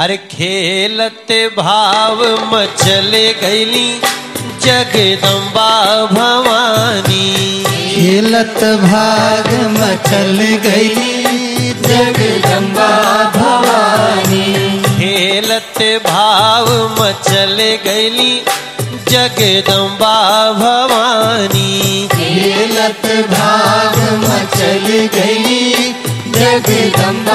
अरे खेलते भाव मचले गैली जगदम्बा भवानी। खेलत भाग मचल गई जगदम्बा भवानी। खेलत भाव मचल गैली जगदम्बा भवानी। खेलत भाग मचल गई जगदम्बा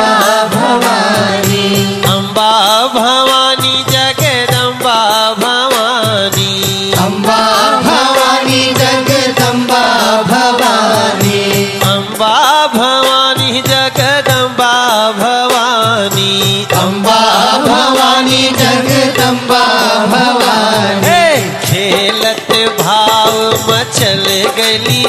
जगदम्बा भवानी। अम्बा भवानी जगदम्बा भवानी। खेलत भाव मचल गली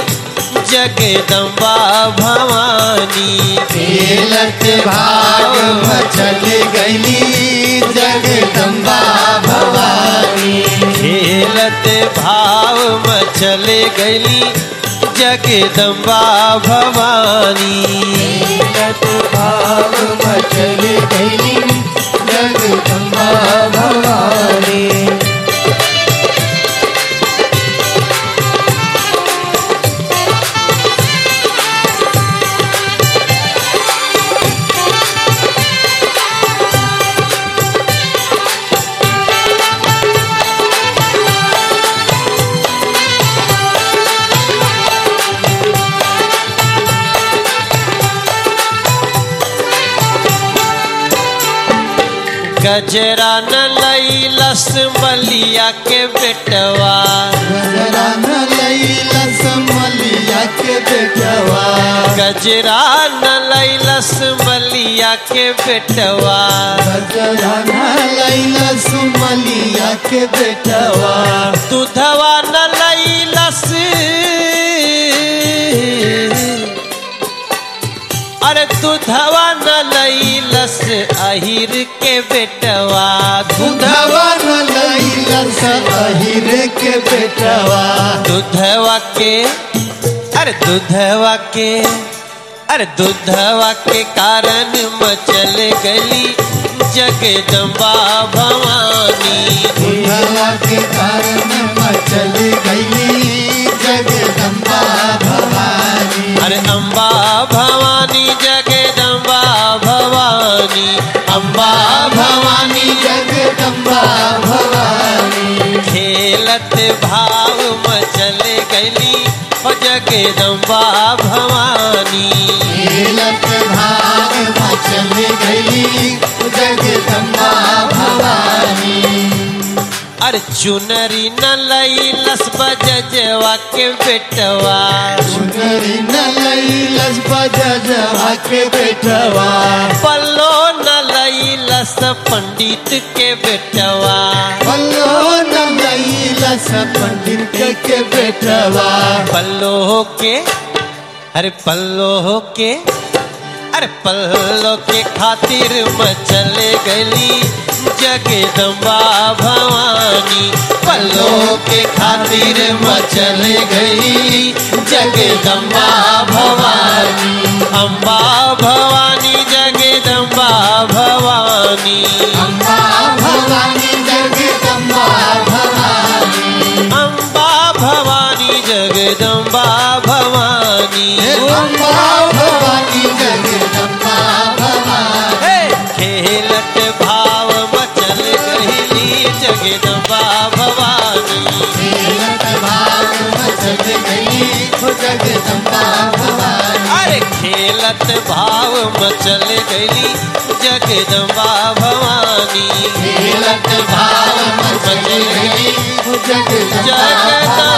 जगदम्बा भवानी। खेलत भाव मचल गई जगदम्बा भवानी। खेलत भाव मचल गली जगदम्बा भवानी। भाव मचल गजरा न लई लस बलिया के बेटवा। गजरा न लई लसमलिया के बेटवा। गजरा न लई लस बलिया के बेटवा। गजरा न लई लसमलिया के बेटवा। दूधवा न लई लस। अरे दूधवा अहिर के बेटवा, दूधवा न लई लस अहिर के बेटवा दूधवा के, अरे दूधवा के, अरे दूधवा के कारण मचल गली जगदम्बा भवानी। दूधवा के कारण मचल गई खेलत भाव मचल गली ओ जगदम्बा भवानी। खेलत भाग मचल गई जगदम्बा भवानी। अरे चुनरी न लई लस बजवा के बेटवा सुनरी न लई लस बजवा के बेटवा पल्लो न लई लस पंडित के बेटवा। पल्लो लस पंडित के बेटवा पल्लो के अरे पल्लो के अरे पल्लो के खातिर मचल गली। जगदम्बा भवानी, पल्लो के खातिर मचल गई जगदम्बा भवानी, अम्बा भवानी जगदम्बा भवानी। अम्बा भवानी। भवानी अम्बा भवानी जगदम्बा भवानी खेलत भाव मचल गहिली जगदम्बा भवानी खेलत भाग मचल गई जगदम्बा भवानी अरे खेलत भाव मचल गली जगदम्बा भवानी खेलत भाग मचल गई जगदम्बा जगदम्बा